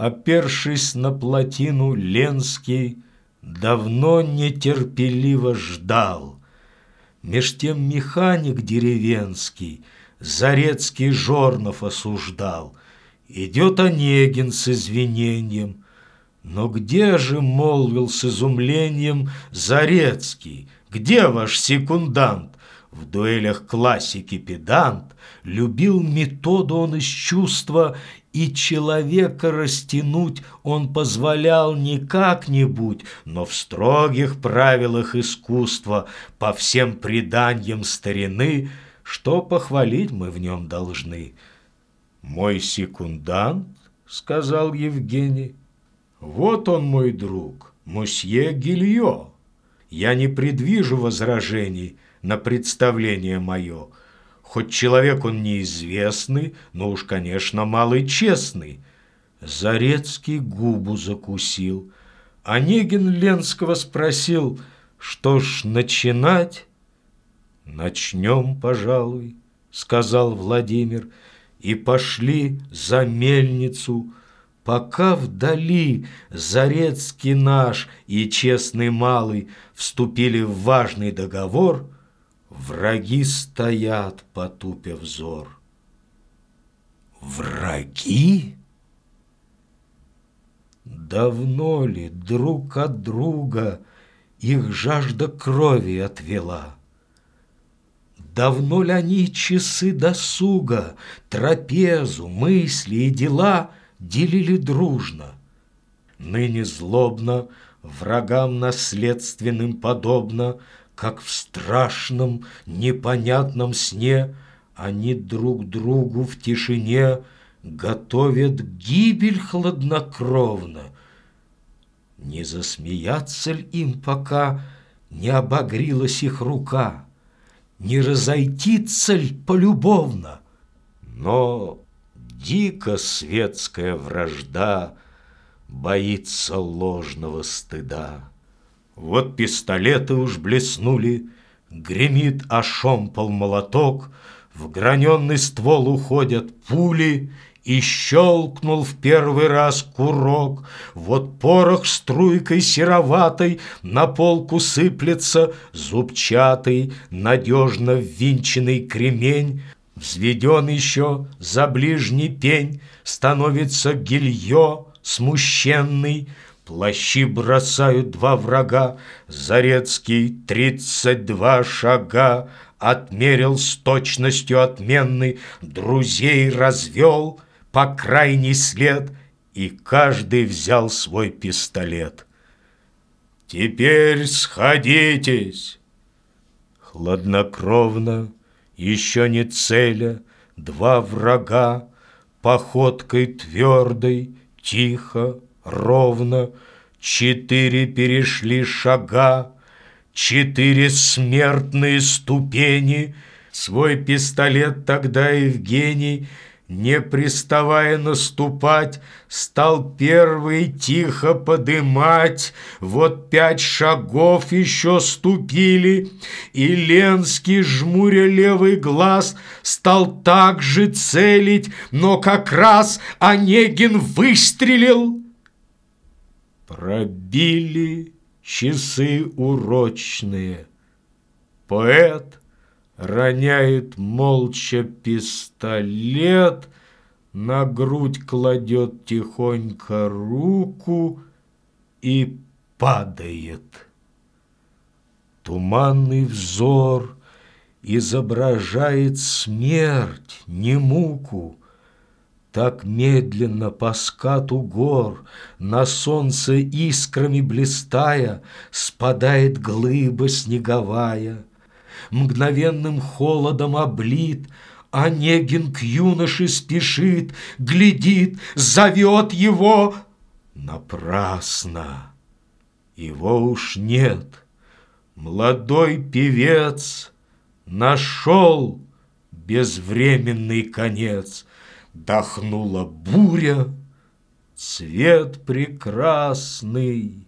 Опершись на плотину, Ленский Давно нетерпеливо ждал. Меж тем механик деревенский Зарецкий Жорнов осуждал. Идет Онегин с извинением. Но где же, молвил с изумлением, Зарецкий, где ваш секундант? В дуэлях классики педант, Любил методу он из чувства, И человека растянуть Он позволял не как-нибудь, Но в строгих правилах искусства, По всем преданиям старины, Что похвалить мы в нем должны. «Мой секундант», — сказал Евгений, — «вот он, мой друг, мусье Гильо. Я не предвижу возражений на представление мое, Хоть человек он неизвестный, но уж, конечно, малый честный. Зарецкий губу закусил. Онегин Ленского спросил, что ж, начинать? Начнем, пожалуй, сказал Владимир, и пошли за мельницу, Пока вдали Зарецкий наш и честный малый Вступили в важный договор — Враги стоят, потупя взор. Враги? Давно ли друг от друга их жажда крови отвела? Давно ли они часы досуга, трапезу, мысли и дела делили дружно? Ныне злобно, врагам наследственным подобно, как в страшном, непонятном сне Они друг другу в тишине Готовят гибель хладнокровно. Не засмеяться ль им, пока Не обогрилась их рука? Не разойтиться ль полюбовно? Но дико светская вражда Боится ложного стыда. Вот пистолеты уж блеснули, Гремит ошомпал молоток, В граненный ствол уходят пули, И щелкнул в первый раз курок. Вот порох струйкой сероватой На полку сыплется зубчатый, Надежно ввинченный кремень, Взведен еще за ближний пень, Становится гилье смущенный, Плащи бросают два врага, Зарецкий тридцать два шага Отмерил с точностью отменной, Друзей развел по крайний след, И каждый взял свой пистолет. «Теперь сходитесь!» Хладнокровно, еще не целя, Два врага походкой твердой, Тихо, ровно, Четыре перешли шага, Четыре смертные ступени. Свой пистолет тогда Евгений не приставая наступать, Стал первый тихо подымать. Вот пять шагов еще ступили, И Ленский, жмуря левый глаз, Стал так же целить, но как раз Онегин выстрелил. Пробили часы урочные. Поэт роняет молча пистолет, на грудь кладет тихонько руку и падает. Туманный взор изображает смерть, не муку. Так медленно по скату гор, На солнце искрами блистая, Спадает глыба снеговая — мгновенным холодом облит, Онегин к юноше спешит, глядит, зовет его. Напрасно, его уж нет. Молодой певец нашел безвременный конец. Дохнула буря, цвет прекрасный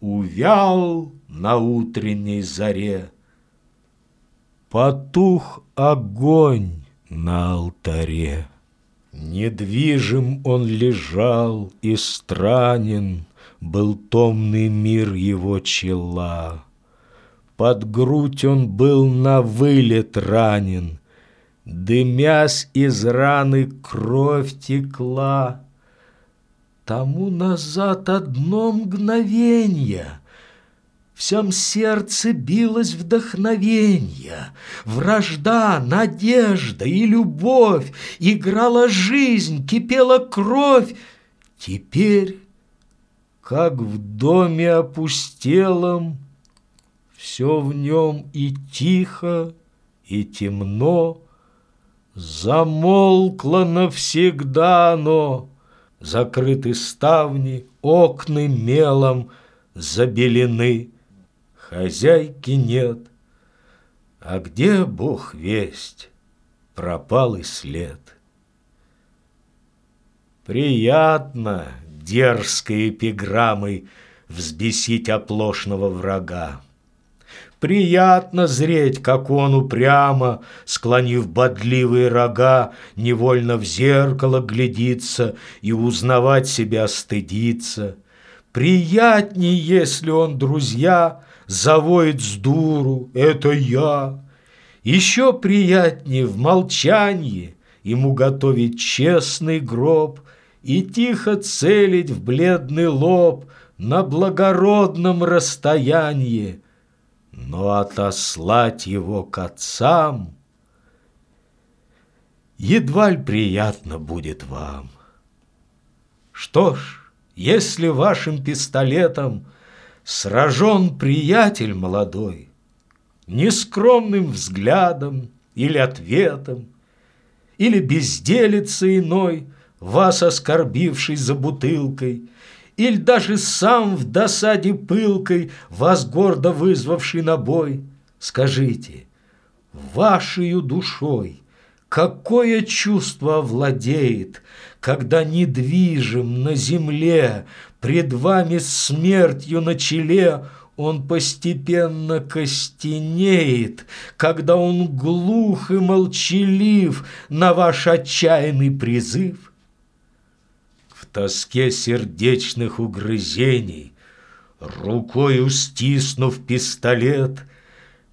увял на утренней заре. Потух огонь на алтаре. Недвижим он лежал и странен Был томный мир его чела. Под грудь он был на вылет ранен, Дымясь из раны кровь текла. Тому назад одно мгновенье всем сердце билось вдохновенье, Вражда, надежда и любовь, Играла жизнь, кипела кровь. Теперь, как в доме опустелом, все в нем и тихо, и темно, Замолкло навсегда оно, Закрыты ставни, окны мелом Забелены, хозяйки нет. А где Бог весть, пропал и след. Приятно дерзкой эпиграммой Взбесить оплошного врага. Приятно зреть, как он упрямо, Склонив бодливые рога, Невольно в зеркало глядится И узнавать себя стыдится. Приятней, если он, друзья, Завоет с дуру «это я». Еще приятнее в молчании Ему готовить честный гроб И тихо целить в бледный лоб На благородном расстоянии, но отослать его к отцам едва ли приятно будет вам. Что ж, если вашим пистолетом сражен приятель молодой, нескромным взглядом или ответом, или безделицей иной, вас оскорбивший за бутылкой, или даже сам в досаде пылкой, вас гордо вызвавший на бой, скажите, вашей душой какое чувство владеет, когда недвижим на земле, пред вами смертью на челе, он постепенно костенеет, когда он глух и молчалив на ваш отчаянный призыв? Тоске сердечных угрызений, Рукою стиснув пистолет,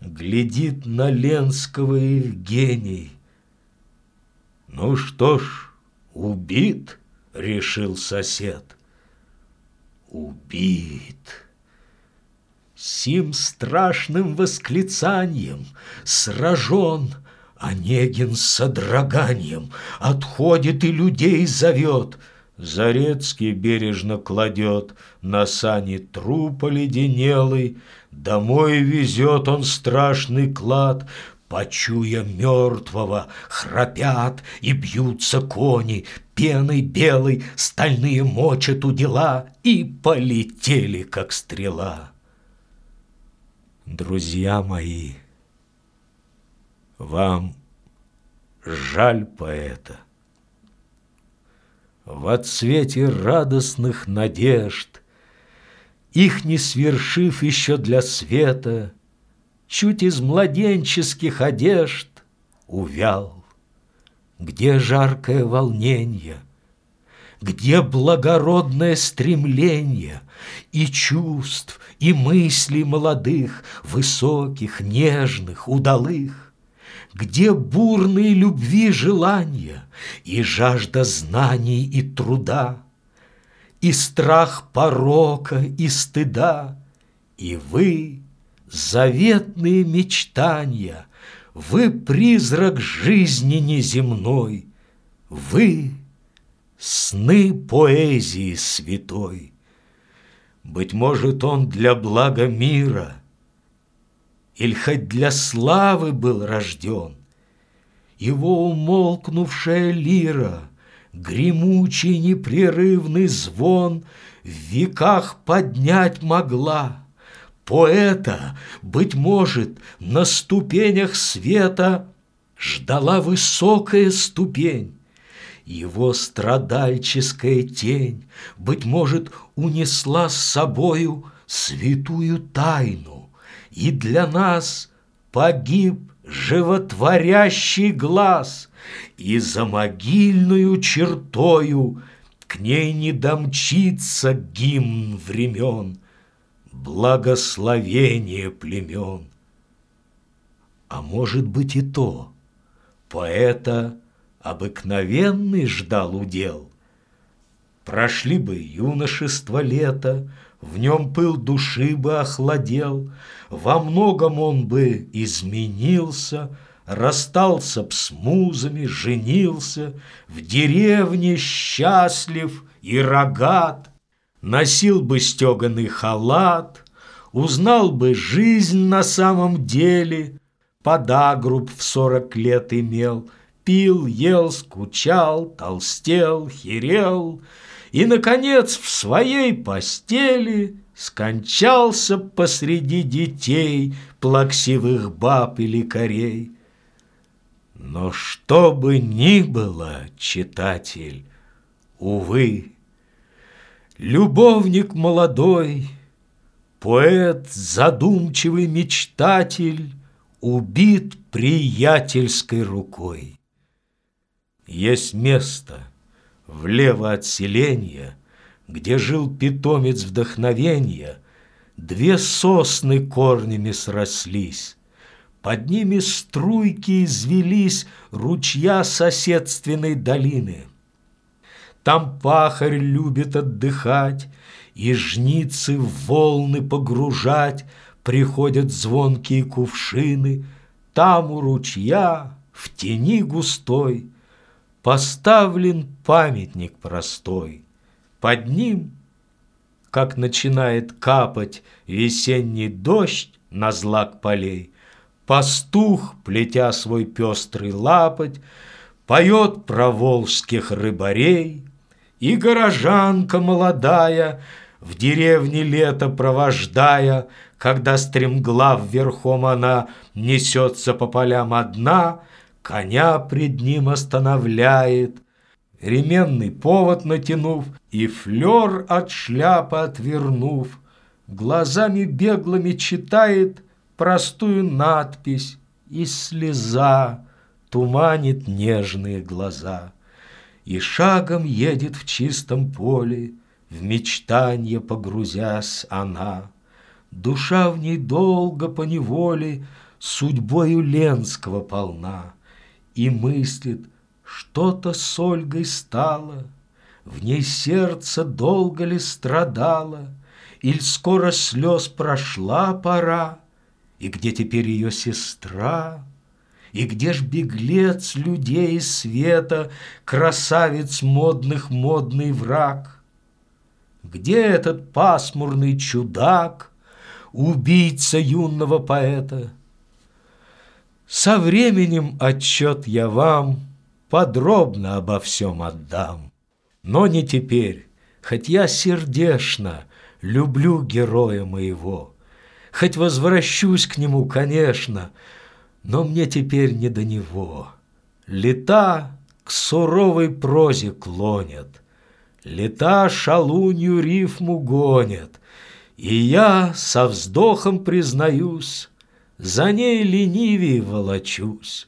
Глядит на Ленского Евгений. «Ну что ж, убит», — решил сосед. «Убит». Сим страшным восклицанием сражен Онегин содроганием Отходит и людей зовет — Зарецкий бережно кладет на сани труп оледенелый, Домой везет он страшный клад, Почуя мертвого, храпят и бьются кони, Пеной белой стальные мочат у дела И полетели, как стрела. Друзья мои, вам жаль поэта в отсвете радостных надежд, Их не свершив еще для света, Чуть из младенческих одежд увял. Где жаркое волнение, Где благородное стремление И чувств, и мыслей молодых, Высоких, нежных, удалых? Где бурные любви желания И жажда знаний и труда, И страх порока и стыда, И вы, заветные мечтания, Вы призрак жизни неземной, Вы сны поэзии святой. Быть может, он для блага мира — или хоть для славы был рожден. Его умолкнувшая лира, Гремучий непрерывный звон В веках поднять могла. Поэта, быть может, на ступенях света Ждала высокая ступень. Его страдальческая тень, Быть может, унесла с собою Святую тайну, и для нас погиб животворящий глаз, И за могильную чертою К ней не домчится гимн времен, Благословение племен. А может быть и то, поэта обыкновенный ждал удел. Прошли бы юношество лето, в нем пыл души бы охладел, Во многом он бы изменился, Расстался б с музами, женился, В деревне счастлив и рогат, Носил бы стеганый халат, Узнал бы жизнь на самом деле, Подагруб в сорок лет имел, Пил, ел, скучал, толстел, херел — и, наконец, в своей постели скончался посреди детей, плаксивых баб и лекарей. Но что бы ни было, читатель, увы, Любовник молодой, поэт, задумчивый мечтатель Убит приятельской рукой. Есть место — Влево от селения, где жил питомец вдохновения, Две сосны корнями срослись, Под ними струйки извелись Ручья соседственной долины. Там пахарь любит отдыхать, И жницы в волны погружать Приходят звонкие кувшины, Там у ручья, в тени густой, Поставлен памятник простой. Под ним, как начинает капать Весенний дождь на злак полей, Пастух, плетя свой пестрый лапоть, Поет про волжских рыбарей, И горожанка молодая, В деревне лето провождая, Когда стремглав верхом она Несется по полям одна — коня пред ним останавливает, ременный повод натянув и флер от шляпы отвернув, глазами беглыми читает простую надпись, и слеза туманит нежные глаза. И шагом едет в чистом поле, в мечтанье погрузясь она. Душа в ней долго по неволе судьбою Ленского полна и мыслит, что-то с Ольгой стало, В ней сердце долго ли страдало, Иль скоро слез прошла пора, И где теперь ее сестра? И где ж беглец людей света, Красавец модных модный враг? Где этот пасмурный чудак, Убийца юного поэта? Со временем отчет я вам Подробно обо всем отдам. Но не теперь, хоть я сердечно Люблю героя моего, Хоть возвращусь к нему, конечно, Но мне теперь не до него. Лета к суровой прозе клонят, Лета шалунью рифму гонят, И я со вздохом признаюсь, за ней ленивей волочусь.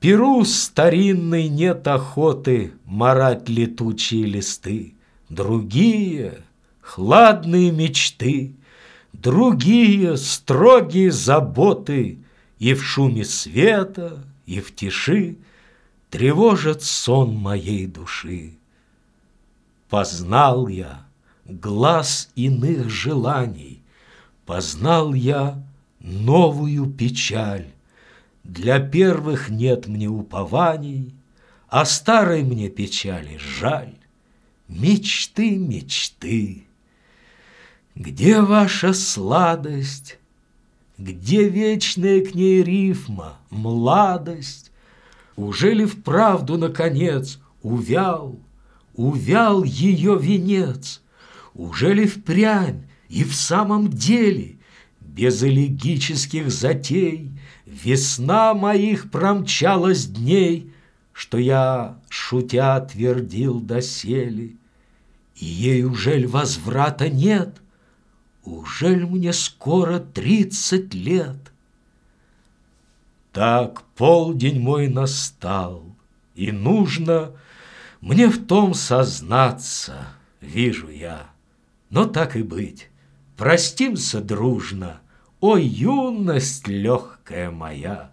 Перу старинной нет охоты Марать летучие листы. Другие — хладные мечты, Другие — строгие заботы, И в шуме света, и в тиши Тревожат сон моей души. Познал я глаз иных желаний, Познал я новую печаль. Для первых нет мне упований, А старой мне печали жаль. Мечты, мечты. Где ваша сладость? Где вечная к ней рифма, младость? Уже ли вправду, наконец, увял, увял ее венец? Уже ли впрямь и в самом деле без элегических затей Весна моих промчалась дней, Что я, шутя, твердил доселе. И ей ужель возврата нет? Ужель мне скоро тридцать лет? Так полдень мой настал, и нужно мне в том сознаться, вижу я. Но так и быть, простимся дружно, О, юность легкая моя!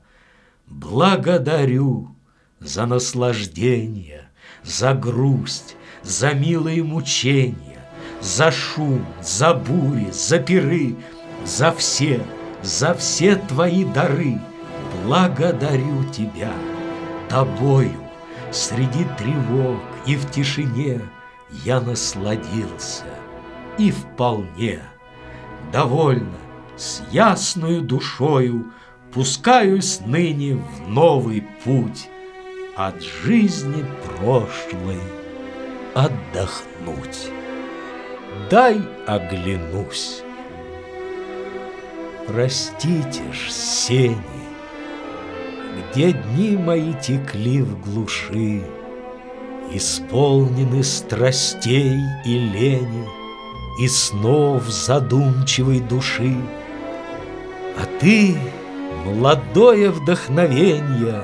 Благодарю за наслаждение, За грусть, за милые мучения, За шум, за бури, за пиры, За все, за все твои дары. Благодарю тебя, тобою. Среди тревог и в тишине Я насладился. И вполне Довольно, с ясною душою Пускаюсь ныне в новый путь От жизни прошлой отдохнуть. Дай оглянусь. Простите ж, сени, Где дни мои текли в глуши, Исполнены страстей и лени, И снов задумчивой души. А ты, молодое вдохновенье,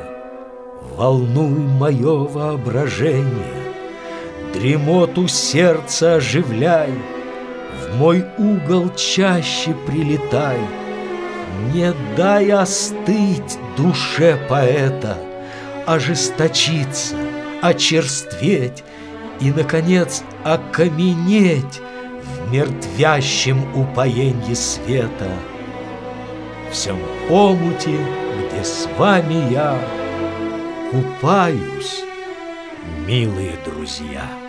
Волнуй мое воображение, Дремоту сердца оживляй, В мой угол чаще прилетай, Не дай остыть душе поэта, Ожесточиться, очерстветь И, наконец, окаменеть В мертвящем упоенье света. Всем омуте, где с вами я Купаюсь, милые друзья.